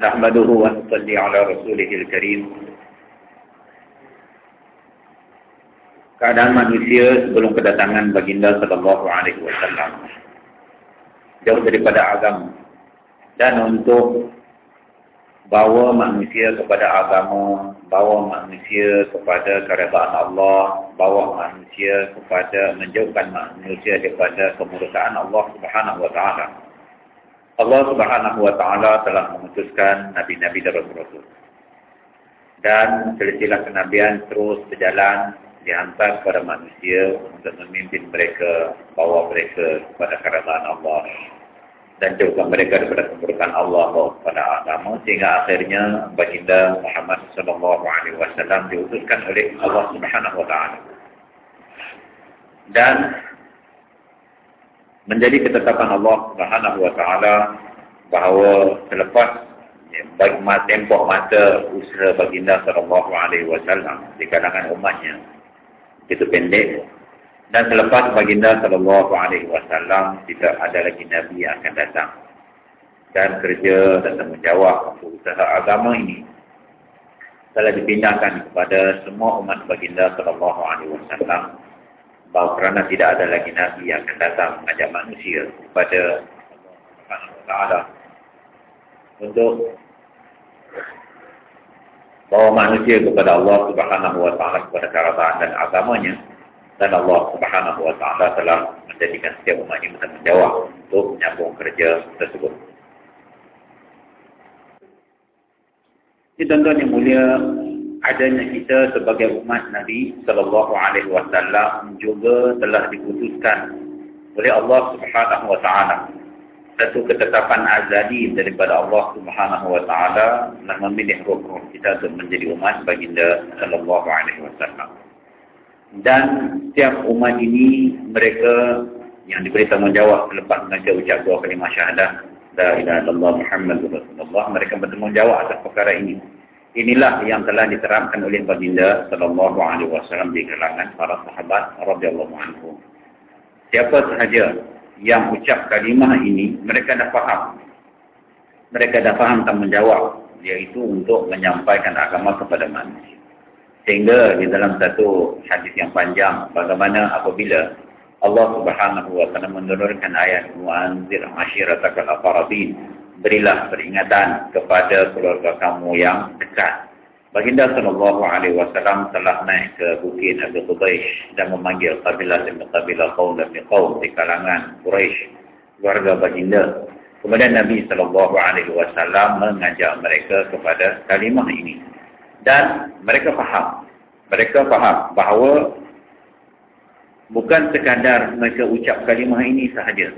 نحمده ونصلي على رسوله الكريم keadaan manusia sebelum kedatangan baginda sallallahu alaihi wasallam jauh daripada agama dan untuk bawa manusia kepada agama, bawa manusia kepada keredaan Allah, bawa manusia kepada menjauhkan manusia daripada kemurkaan Allah Subhanahu wa taala. Allah Subhanahu wa taala telah memutuskan nabi-nabi dan rasul-rasul. Dan silsilah kenabian terus berjalan dihantar kepada manusia untuk memimpin mereka, bawa mereka kepada kerajaan Allah dan jauhkan mereka daripada keburukan Allah kepada agama sehingga akhirnya baginda Muhammad sallallahu alaihi wasallam diutuskan oleh Allah Subhanahu wa taala. Dan menjadi ketetapan Allah Subhanahu wa taala bahawa selepas baik tempoh masa usaha baginda sallallahu alaihi wasallam di kalangan umatnya itu pendek. Dan selepas baginda sallallahu alaihi wasallam tidak ada lagi nabi yang akan datang. Dan kerja dan tanggungjawab untuk usaha agama ini telah dipindahkan kepada semua umat baginda sallallahu alaihi wasallam bahawa kerana tidak ada lagi nabi yang akan datang mengajak manusia kepada Allah untuk bawa manusia kepada Allah Subhanahu wa taala kepada kerajaan dan agamanya dan Allah Subhanahu wa taala telah menjadikan setiap umat ini bertanggungjawab untuk menyambung kerja tersebut. Ini tuan yang mulia adanya kita sebagai umat Nabi sallallahu alaihi wasallam juga telah diputuskan oleh Allah Subhanahu wa taala satu ketetapan azali daripada Allah Subhanahu wa taala telah memilih roh-roh kita untuk menjadi umat baginda sallallahu alaihi wasallam. Dan setiap umat ini mereka yang diberi tanggungjawab selepas mengajar ucap dua kalimah syahadah la ilaha illallah muhammadur rasulullah mereka bertanggungjawab atas perkara ini. Inilah yang telah diterapkan oleh baginda sallallahu alaihi wasallam di kalangan para sahabat radhiyallahu anhum. Siapa sahaja yang ucap kalimah ini, mereka dah faham. Mereka dah faham tanggungjawab, iaitu untuk menyampaikan agama kepada manusia. Sehingga di dalam satu hadis yang panjang, bagaimana apabila Allah subhanahu wa ta'ala menurunkan ayat Mu'anzir Ashiratakal Afarabin, berilah peringatan kepada keluarga kamu yang dekat. Baginda sallallahu alaihi wasallam telah naik ke bukit Abu Qubaish dan memanggil kabilah demi kabilah kaum demi kaum di kalangan Quraisy, keluarga baginda. Kemudian Nabi sallallahu alaihi wasallam mengajak mereka kepada kalimah ini. Dan mereka faham. Mereka faham bahawa bukan sekadar mereka ucap kalimah ini sahaja.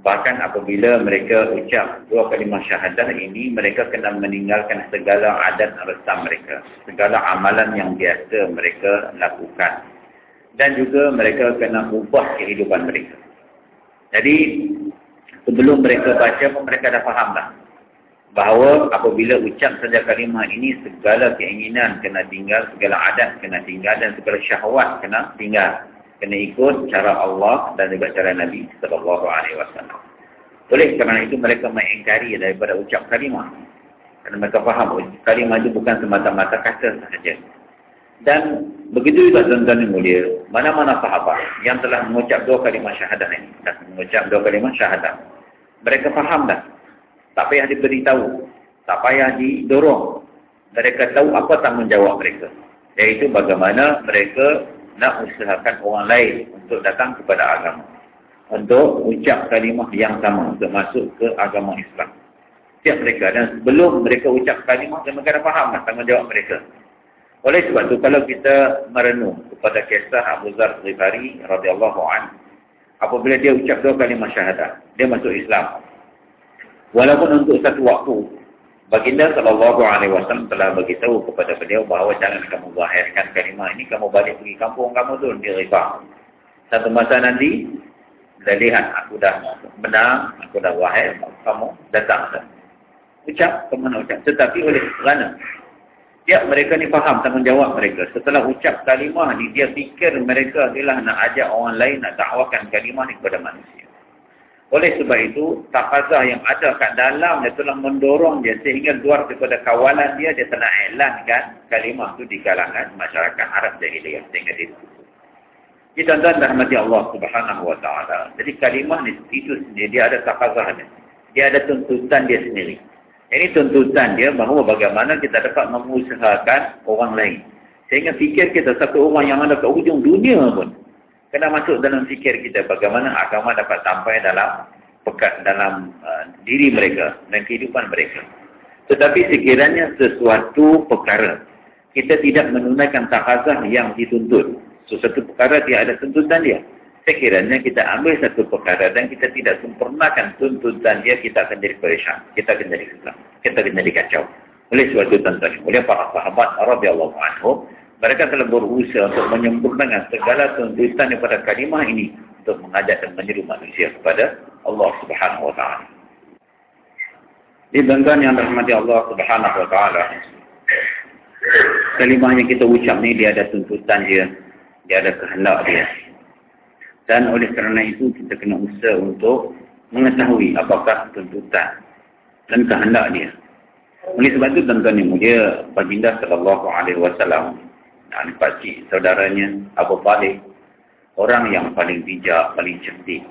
Bahkan apabila mereka ucap dua kalimah syahadah ini, mereka kena meninggalkan segala adat resam mereka. Segala amalan yang biasa mereka lakukan. Dan juga mereka kena ubah kehidupan mereka. Jadi, sebelum mereka baca pun mereka dah faham dah. Bahawa apabila ucap saja kalimah ini, segala keinginan kena tinggal, segala adat kena tinggal dan segala syahwat kena tinggal kena ikut cara Allah dan juga cara Nabi sallallahu alaihi wasallam. Oleh kerana itu mereka mengingkari daripada ucap kalimah. Kerana mereka faham kalimah itu bukan semata-mata kata sahaja. Dan begitu juga tuan-tuan yang mulia, mana-mana sahabat yang telah mengucap dua kalimah syahadah ini, dan mengucap dua kalimah syahadah. Mereka faham dah. Tak payah diberitahu. Tak payah didorong. Mereka tahu apa tanggungjawab mereka. Iaitu bagaimana mereka nak usahakan orang lain untuk datang kepada agama. Untuk ucap kalimah yang sama untuk masuk ke agama Islam. Setiap mereka dan sebelum mereka ucap kalimah, mereka dah faham lah tanggungjawab mereka. Oleh sebab itu, kalau kita merenung kepada kisah Abu Zar Ghifari radhiyallahu an, apabila dia ucap dua kalimah syahadah, dia masuk Islam. Walaupun untuk satu waktu, Baginda sallallahu alaihi wasallam telah beritahu kepada beliau bahawa jangan kamu zahirkan kalimah ini kamu balik pergi kampung kamu tu di Rifah. Satu masa nanti dah lihat aku dah benar, aku dah wahai kamu datang. Ucap kemana ucap. Tetapi oleh kerana Ya, mereka ni faham tanggungjawab mereka. Setelah ucap kalimah ni, dia fikir mereka adalah nak ajak orang lain, nak dakwakan kalimah ni kepada manusia. Oleh sebab itu, taqazah yang ada kat dalam dia telah mendorong dia sehingga keluar daripada kawalan dia, dia telah elankan kalimah itu di kalangan masyarakat Arab jahiliyah sehingga dia kita tuan dan rahmati Allah subhanahu wa ta'ala. Jadi kalimah ni, itu sendiri, dia ada taqazahnya. Dia ada tuntutan dia sendiri. Ini tuntutan dia bahawa bagaimana kita dapat mengusahakan orang lain. Sehingga fikir kita satu orang yang ada ke ujung dunia pun kena masuk dalam fikir kita bagaimana agama dapat sampai dalam pekat dalam uh, diri mereka dan kehidupan mereka. Tetapi sekiranya sesuatu perkara kita tidak menunaikan takazah yang dituntut. Sesuatu perkara dia ada tuntutan dia. Sekiranya kita ambil satu perkara dan kita tidak sempurnakan tuntutan dia, kita akan jadi perishan. Kita akan jadi susah. Kita akan jadi kacau. Oleh suatu tuan-tuan, oleh para sahabat radhiyallahu anhum, mereka telah berusaha untuk menyempurnakan segala tuntutan daripada kalimah ini untuk mengajak dan menyeru manusia kepada Allah Subhanahu wa taala. Di banggaan yang dirahmati Allah Subhanahu wa taala. Kalimah yang kita ucap ni dia ada tuntutan dia, dia ada kehendak dia. Dan oleh kerana itu kita kena usaha untuk mengetahui apakah tuntutan dan kehendak dia. Oleh sebab itu tuan-tuan yang mulia baginda sallallahu alaihi wasallam dan pakcik saudaranya Abu Talib orang yang paling bijak, paling cerdik.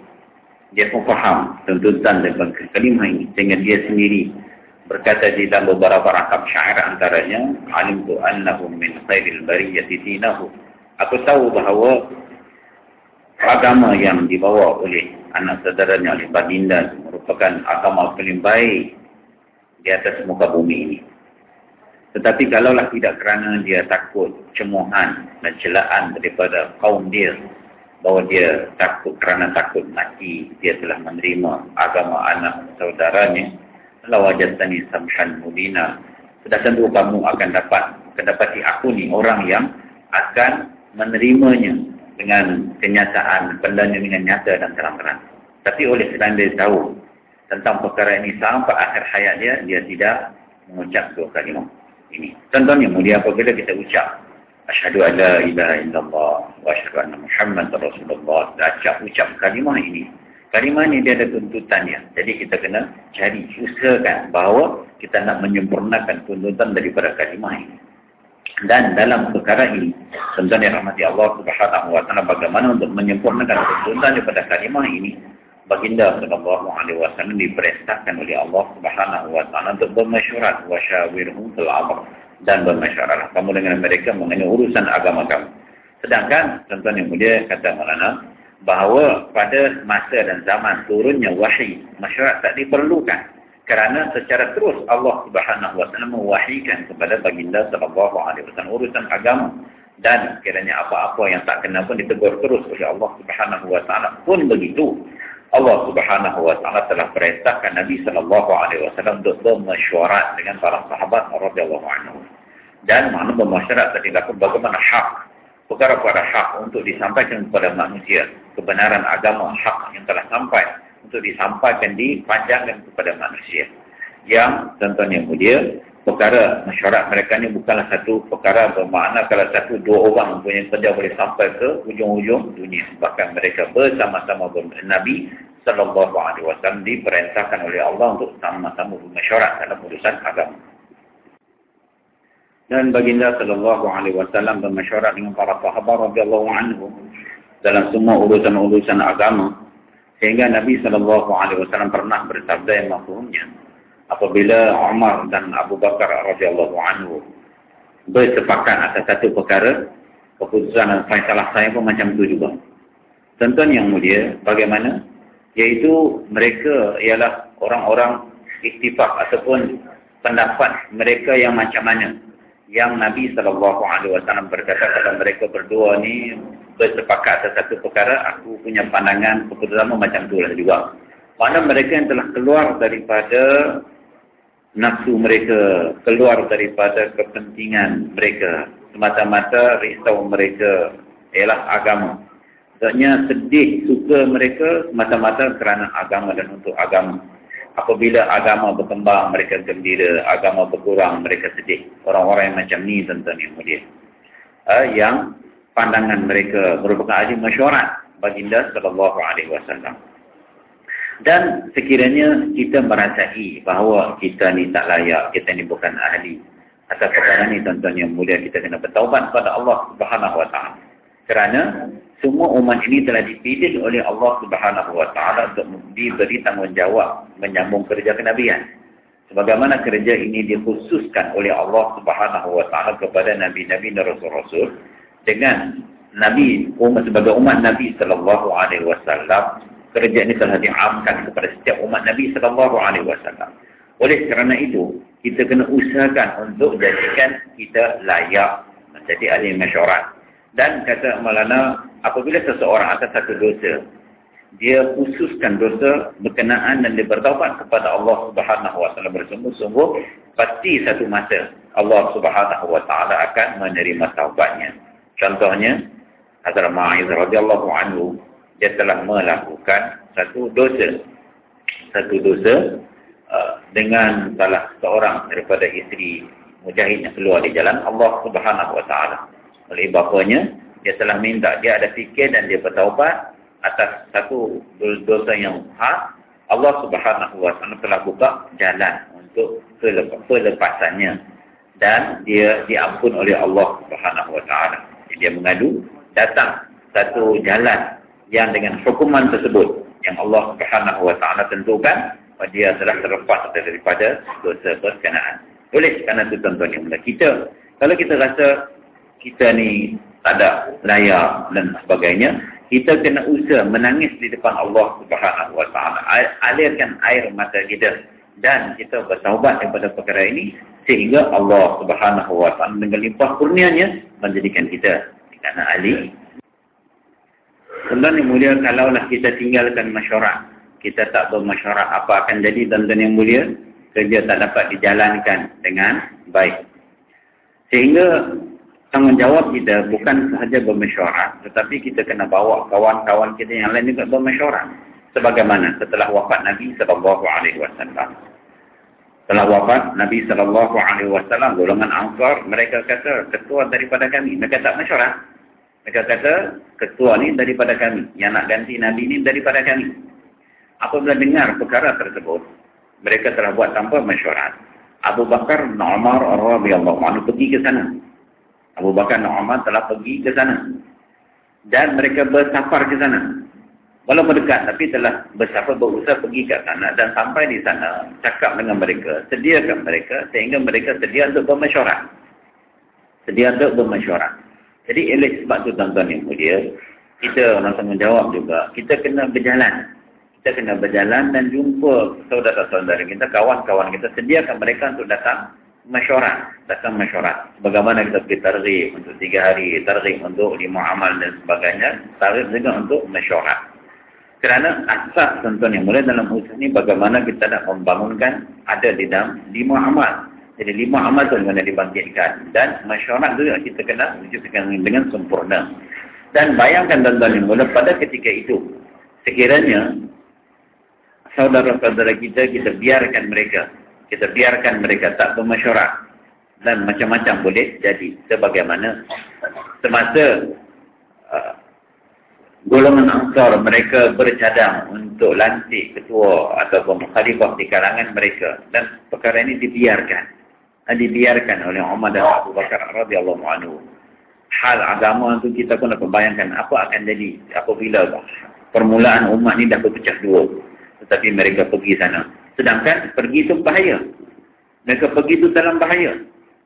Dia pun faham tuntutan dan kalimah ini. Sehingga dia sendiri berkata di dalam beberapa rakam syair antaranya alim tu annahu min khairil bariyati dinahu. Aku tahu bahawa agama yang dibawa oleh anak saudaranya oleh baginda merupakan agama paling baik di atas muka bumi ini tetapi kalaulah tidak kerana dia takut cemohan dan celaan daripada kaum dia, bahawa dia takut kerana takut mati, dia telah menerima agama anak saudaranya, kalau wajah tani samhan mubina, sudah tentu kamu akan dapat, akan dapati aku ni orang yang akan menerimanya dengan kenyataan, pendanya dengan nyata dan terang-terang. Tapi oleh kerana dia tahu tentang perkara ini sampai akhir hayat dia, dia tidak mengucap dua kalimah ini. Contohnya mulia apabila kita ucap asyhadu alla ilaha illallah wa asyhadu anna muhammadar rasulullah ucap ucap kalimah ini. Kalimah ini dia ada tuntutannya. Jadi kita kena cari usahakan bahawa kita nak menyempurnakan tuntutan daripada kalimah ini. Dan dalam perkara ini, tuan yang rahmati Allah subhanahu wa ta'ala bagaimana untuk menyempurnakan tuntutan daripada kalimah ini, baginda sallallahu alaihi wasallam diperintahkan oleh Allah Subhanahu wa taala untuk bermesyuarat wa syawirhum fil amr dan bermesyuarat. Kamu dengan mereka mengenai urusan agama kamu. Sedangkan tuan yang mulia kata Maulana bahawa pada masa dan zaman turunnya wahyi mesyuarat tak diperlukan. Kerana secara terus Allah Subhanahu wa taala mewahykan kepada baginda sallallahu alaihi wasallam urusan agama. Dan kiranya apa-apa yang tak kena pun ditegur terus oleh Allah Subhanahu wa taala pun begitu Allah Subhanahu wa taala telah perintahkan Nabi sallallahu alaihi wasallam untuk bermesyuarat dengan para sahabat radhiyallahu anhu. Dan mana bermesyuarat tadi lakukan bagaimana hak perkara-perkara hak untuk disampaikan kepada manusia, kebenaran agama hak yang telah sampai untuk disampaikan dipanjangkan kepada manusia. Yang tentunya mulia perkara mesyuarat mereka ni bukanlah satu perkara bermakna kalau satu dua orang punya kerja boleh sampai ke ujung-ujung dunia. Bahkan mereka bersama-sama Nabi sallallahu alaihi wasallam diperintahkan oleh Allah untuk sama-sama bermesyuarat dalam urusan agama. Dan baginda sallallahu alaihi wasallam bermesyuarat dengan para sahabat radhiyallahu anhu dalam semua urusan-urusan agama sehingga Nabi sallallahu alaihi wasallam pernah bersabda yang mafhumnya apabila Umar dan Abu Bakar radhiyallahu anhu bersepakat atas satu perkara, keputusan dan salah saya pun macam itu juga. Tuan-tuan yang mulia, bagaimana? Yaitu mereka ialah orang-orang istifak ataupun pendapat mereka yang macam mana. Yang Nabi SAW berkata kepada mereka berdua ni bersepakat atas satu perkara, aku punya pandangan keputusan macam itulah juga. Mana mereka yang telah keluar daripada nafsu mereka keluar daripada kepentingan mereka semata-mata risau mereka ialah agama maksudnya sedih suka mereka semata-mata kerana agama dan untuk agama. Apabila agama berkembang mereka gembira. Agama berkurang mereka sedih. Orang-orang yang macam ni tentang yang mulia. Uh, yang pandangan mereka merupakan ahli masyarakat baginda wasallam. Dan sekiranya kita merasai bahawa kita ni tak layak, kita ni bukan ahli. Atas perkara ni tuan-tuan yang mulia kita kena bertaubat kepada Allah Subhanahu Taala. Kerana semua umat ini telah dipilih oleh Allah Subhanahu Wa Taala untuk diberi tanggungjawab menyambung kerja kenabian. Sebagaimana kerja ini dikhususkan oleh Allah Subhanahu Wa Taala kepada nabi-nabi dan rasul-rasul dengan nabi umat sebagai umat Nabi sallallahu alaihi wasallam kerja ini telah diamkan kepada setiap umat Nabi sallallahu alaihi wasallam. Oleh kerana itu, kita kena usahakan untuk jadikan kita layak menjadi ahli masyarakat. Dan kata Malana, apabila seseorang atas satu dosa, dia khususkan dosa berkenaan dan dia bertaubat kepada Allah Subhanahu wa taala bersungguh-sungguh, pasti satu masa Allah Subhanahu wa taala akan menerima taubatnya. Contohnya, Hazrat Ma'iz radhiyallahu anhu dia telah melakukan satu dosa. Satu dosa uh, dengan salah seorang daripada isteri mujahid yang keluar di jalan Allah Subhanahu Wa Taala. Oleh bapanya, dia telah minta dia ada fikir dan dia bertaubat atas satu dosa yang hak. Allah Subhanahu Wa Taala telah buka jalan untuk pelepasannya dan dia diampun oleh Allah Subhanahu Wa Taala. Dia mengadu datang satu jalan yang dengan hukuman tersebut yang Allah Subhanahu wa taala tentukan dia telah terlepas daripada dosa berkenaan. Oleh kerana itu tuan-tuan yang kita kalau kita rasa kita ni tak ada layak dan sebagainya, kita kena usaha menangis di depan Allah Subhanahu wa taala. Alirkan air mata kita dan kita bertaubat daripada perkara ini sehingga Allah Subhanahu wa taala dengan limpah kurnianya menjadikan kita kerana ahli Tuan-tuan yang mulia, kalaulah kita tinggalkan masyarakat, kita tak bermasyarakat, apa akan jadi tuan-tuan yang mulia? Kerja tak dapat dijalankan dengan baik. Sehingga tanggungjawab kita bukan sahaja bermasyarakat, tetapi kita kena bawa kawan-kawan kita yang lain juga bermasyarakat. Sebagaimana setelah wafat Nabi SAW. Setelah wafat Nabi SAW, golongan Ansar, mereka kata, ketua daripada kami. Mereka tak masyarakat. Mereka kata, ketua ni daripada kami. Yang nak ganti Nabi ni daripada kami. Apabila dengar perkara tersebut, mereka telah buat tanpa mesyuarat. Abu Bakar Nu'amar radhiyallahu anhu pergi ke sana. Abu Bakar Nu'amar telah pergi ke sana. Dan mereka bersafar ke sana. Walaupun dekat, tapi telah bersafar berusaha pergi ke sana. Dan sampai di sana, cakap dengan mereka, sediakan mereka, sehingga mereka sedia untuk bermesyuarat. Sedia untuk bermesyuarat. Jadi oleh sebab tu tuan-tuan yang mulia, kita orang tanggungjawab juga, kita kena berjalan. Kita kena berjalan dan jumpa saudara-saudara kita, kawan-kawan kita, sediakan mereka untuk datang mesyuarat. Datang mesyuarat. Bagaimana kita pergi tarikh untuk tiga hari, tarikh untuk lima amal dan sebagainya, tarikh juga untuk mesyuarat. Kerana asas tuan-tuan yang mulia dalam usaha ini, bagaimana kita nak membangunkan ada di dalam lima amal. Jadi lima amal tu kena dibangkitkan. Dan masyarakat juga kita kena wujudkan dengan sempurna. Dan bayangkan tuan-tuan yang mula pada ketika itu. Sekiranya saudara-saudara kita, kita biarkan mereka. Kita biarkan mereka tak bermasyarakat. Dan macam-macam boleh jadi. Sebagaimana semasa uh, golongan ansar mereka bercadang untuk lantik ketua atau khalifah di kalangan mereka. Dan perkara ini dibiarkan dibiarkan oleh Umar dan Abu Bakar radhiyallahu anhu. Hal agama itu kita pun dapat bayangkan apa akan jadi apabila permulaan umat ni dah berpecah dua. Tetapi mereka pergi sana. Sedangkan pergi itu bahaya. Mereka pergi itu dalam bahaya.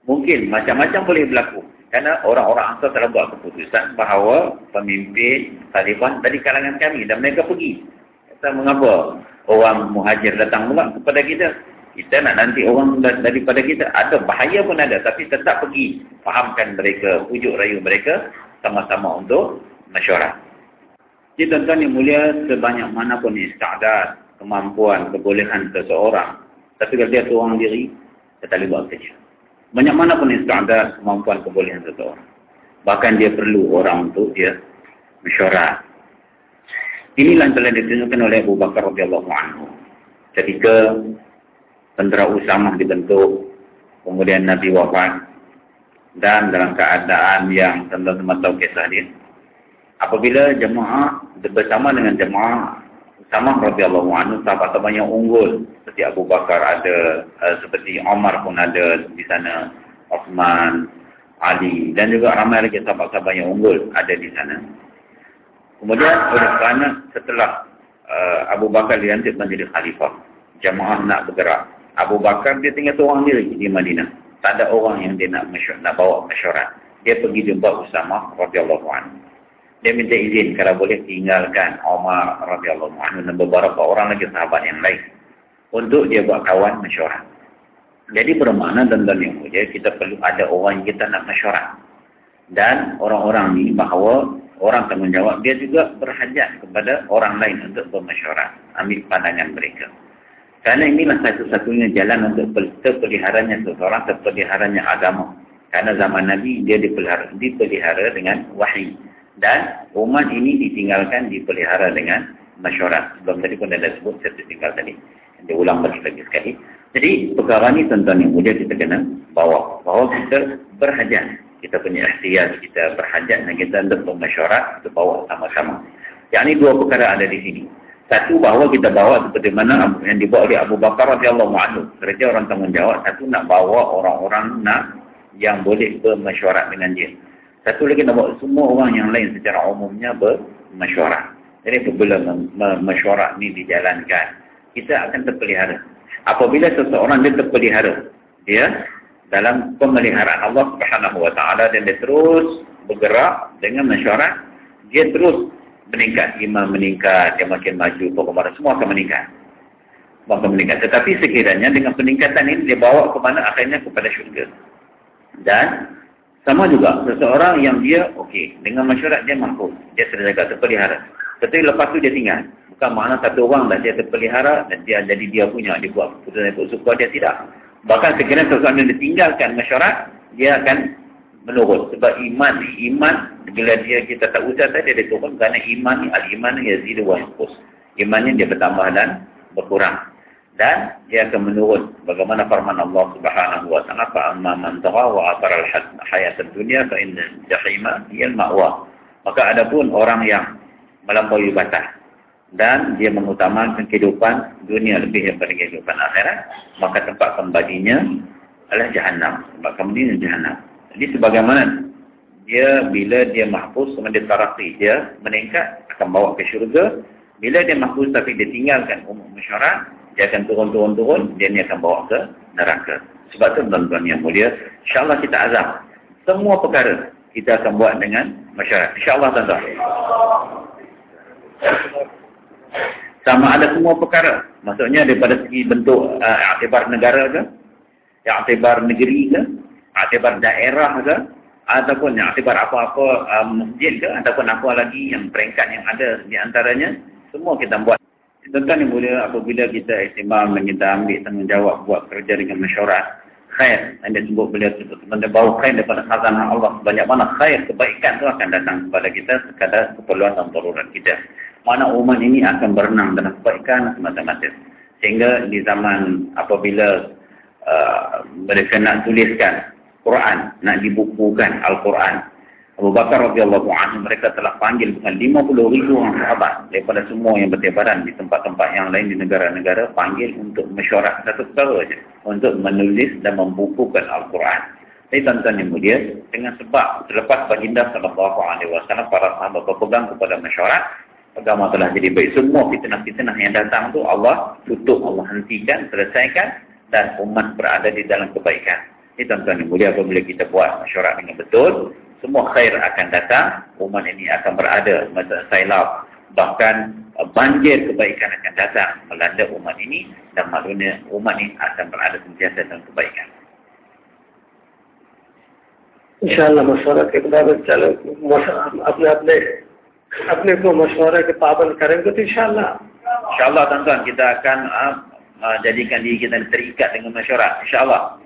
Mungkin macam-macam boleh berlaku. Karena orang-orang Ansar telah buat keputusan bahawa pemimpin Taliban dari kalangan kami dan mereka pergi. Kata mengapa orang muhajir datang pula kepada kita? kita nak nanti orang daripada kita ada bahaya pun ada tapi tetap pergi fahamkan mereka pujuk rayu mereka sama-sama untuk masyarakat jadi tuan-tuan yang mulia sebanyak mana pun istiadat kemampuan kebolehan seseorang. Tapi kalau dia tuang diri dia tak boleh kerja. Banyak mana pun istiadat kemampuan kebolehan seseorang. Bahkan dia perlu orang untuk dia masyarakat inilah yang telah ditunjukkan oleh Abu Bakar radhiyallahu anhu. Ketika tentera Usamah dibentuk, kemudian Nabi wafat, dan dalam keadaan yang teman-teman tahu kisah dia, apabila jemaah bersama dengan jemaah Sama radhiyallahu anhu sahabat-sahabat yang unggul seperti Abu Bakar ada, uh, seperti Omar pun ada di sana, Osman, Ali dan juga ramai lagi sahabat-sahabat yang unggul ada di sana. Kemudian oleh kerana setelah uh, Abu Bakar dilantik menjadi khalifah, jamaah nak bergerak. Abu Bakar dia tinggal seorang diri di Madinah. Tak ada orang yang dia nak mesyur, nak bawa mesyuarat. Dia pergi jumpa Usama radhiyallahu anhu. Dia minta izin kalau boleh tinggalkan Umar radhiyallahu anhu dan beberapa orang lagi sahabat yang lain untuk dia buat kawan mesyuarat. Jadi bermakna tuan-tuan yang mulia, kita perlu ada orang yang kita nak mesyuarat. Dan orang-orang ni bahawa orang tanggungjawab, dia juga berhajat kepada orang lain untuk bermesyuarat. Ambil pandangan mereka. Kerana inilah satu-satunya jalan untuk terpeliharanya seseorang, terpeliharanya agama. Karena zaman Nabi, dia dipelihara, dipelihara dengan wahyu. Dan umat ini ditinggalkan, dipelihara dengan mesyuarat. Sebelum tadi pun ada sebut, saya tinggal tadi. Dia ulang bagi lagi sekali. Jadi perkara ni tuan-tuan yang mulia kita kena bawa. Bahawa kita berhajat. Kita punya ikhtiar, kita berhajat dan kita untuk bermasyarakat, kita bawa sama-sama. Yang ini dua perkara ada di sini. Satu bahawa kita bawa seperti mana yang dibawa oleh Abu Bakar radhiyallahu anhu. Kerja orang tanggungjawab. Satu nak bawa orang-orang nak yang boleh bermasyarakat dengan dia. Satu lagi nak bawa semua orang yang lain secara umumnya bermasyarakat. Jadi apabila masyarakat ini dijalankan, kita akan terpelihara. Apabila seseorang dia terpelihara dia dalam pemeliharaan Allah Subhanahu wa taala dan dia terus bergerak dengan mesyuarat dia terus meningkat iman meningkat dia makin maju pokoknya semua akan meningkat. Akan meningkat. Tetapi sekiranya dengan peningkatan ini dia bawa ke mana akhirnya kepada syurga. Dan sama juga seseorang yang dia okey dengan mesyuarat dia mampu dia terjaga terpelihara tetapi lepas tu dia tinggal Bukan makna satu orang dah dia terpelihara dan dia jadi dia punya. Dia buat keputusan ikut suka dia tidak. Bahkan sekiranya sesuatu yang ditinggalkan masyarakat, dia akan menurun. Sebab iman iman bila dia kita tak usah tadi dia turun kerana iman al-iman yazidu wa yaqus. Imannya dia bertambah dan berkurang. Dan dia akan menurun. Bagaimana firman Allah Subhanahu wa taala, "Fa amma man tagha wa athara al-hayat ad-dunya fa inna jahima hiya al-ma'wa." Maka adapun orang yang melampaui batas dan dia mengutamakan kehidupan dunia lebih daripada kehidupan akhirat, maka tempat kembalinya adalah jahannam. Tempat kembalinya jahannam. Jadi sebagaimana dia bila dia mahfuz sama dia taraqi, dia meningkat akan bawa ke syurga. Bila dia mahfuz tapi dia tinggalkan umum masyarakat, dia akan turun-turun-turun, dia ni akan bawa ke neraka. Sebab tu tuan-tuan yang mulia, insyaAllah kita azam. Semua perkara kita akan buat dengan masyarakat. InsyaAllah tuan-tuan. Sama ada semua perkara. Maksudnya daripada segi bentuk uh, aktibar negara ke, aktibar negeri ke, aktibar daerah ke, ataupun aktibar apa-apa uh, masjid ke, ataupun apa lagi yang peringkat yang ada di antaranya, semua kita buat. Tentang mulia apabila kita istimam dan kita ambil tanggungjawab buat kerja dengan masyarakat, khair. Disebut beliau itu sebenarnya bau khair daripada khazanah Allah. Banyak mana khair kebaikan itu akan datang kepada kita sekadar keperluan dan darurat kita. Mana umat ini akan berenang dalam kebaikan semata-mata. Sehingga di zaman apabila uh, mereka nak tuliskan Quran, nak dibukukan Al-Quran, Abu Bakar radhiyallahu anhu mereka telah panggil bukan 50 ribu orang sahabat daripada semua yang bertebaran di tempat-tempat yang lain di negara-negara panggil untuk mesyuarat satu perkara saja untuk menulis dan membukukan Al-Quran. Jadi tuan-tuan yang mulia, dengan sebab selepas baginda sallallahu alaihi wasallam para sahabat berpegang kepada mesyuarat, agama telah jadi baik. Semua fitnah-fitnah yang datang tu Allah tutup, Allah hentikan, selesaikan dan umat berada di dalam kebaikan. Ini tuan-tuan yang mulia apabila kita buat masyarakat dengan betul, semua khair akan datang, umat ini akan berada masa sailab. Bahkan uh, banjir kebaikan akan datang melanda umat ini dan maknanya umat ini akan berada sentiasa dalam kebaikan. InsyaAllah masyarakat kita berjalan अपने-अपने अपने को मशवरा के पाबंद करेंगे तो इंशाल्लाह insyaallah tuan-tuan kita akan uh, uh, jadikan diri kita terikat dengan masyarakat insyaallah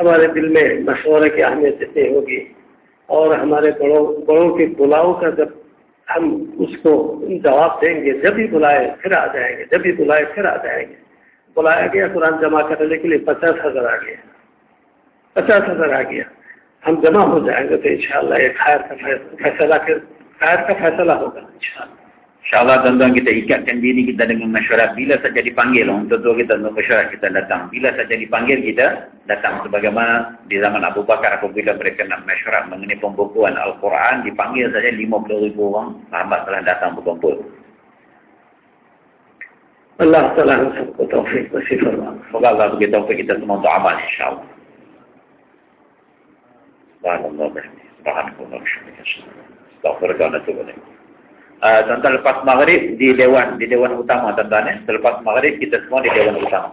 ہمارے دل میں مشورے کی اہمیت اتنی ہوگی اور ہمارے بڑوں بڑوں کے بلاؤ کا جب ہم اس کو جواب دیں گے، جب بھی بلائے پھر آ جائیں گے، جب بھی بلائے پھر آ جائیں گے۔ بلایا گیا، قرآن جمع کرنے کے لیے پچاس ہزار آ گیا۔ پچاس ہزار آ گیا۔ ہم جمع ہو جائیں گے تو انشاءاللہ یہ خیر کا فیصلہ خیر کا فیصلہ ہوگا انشاءاللہ۔ InsyaAllah tuan-tuan kita ikatkan diri kita dengan masyarakat. Bila saja dipanggil, untuk tuan kita untuk masyarakat kita datang. Bila saja dipanggil kita datang. Sebagaimana di zaman Abu Bakar apabila mereka nak masyarakat mengenai pembukuan Al-Quran, dipanggil saja 50 ribu orang, sahabat telah datang berkumpul. Allah Ta'ala taufik wa sifat. Semoga Allah bagi taufik kita semua untuk amal insyaAllah. Subhanallah. Subhanallah. Subhanallah. Subhanallah. Uh, tuan-tuan lepas maghrib di dewan di dewan utama tuan-tuan ya. Selepas maghrib kita semua di dewan utama.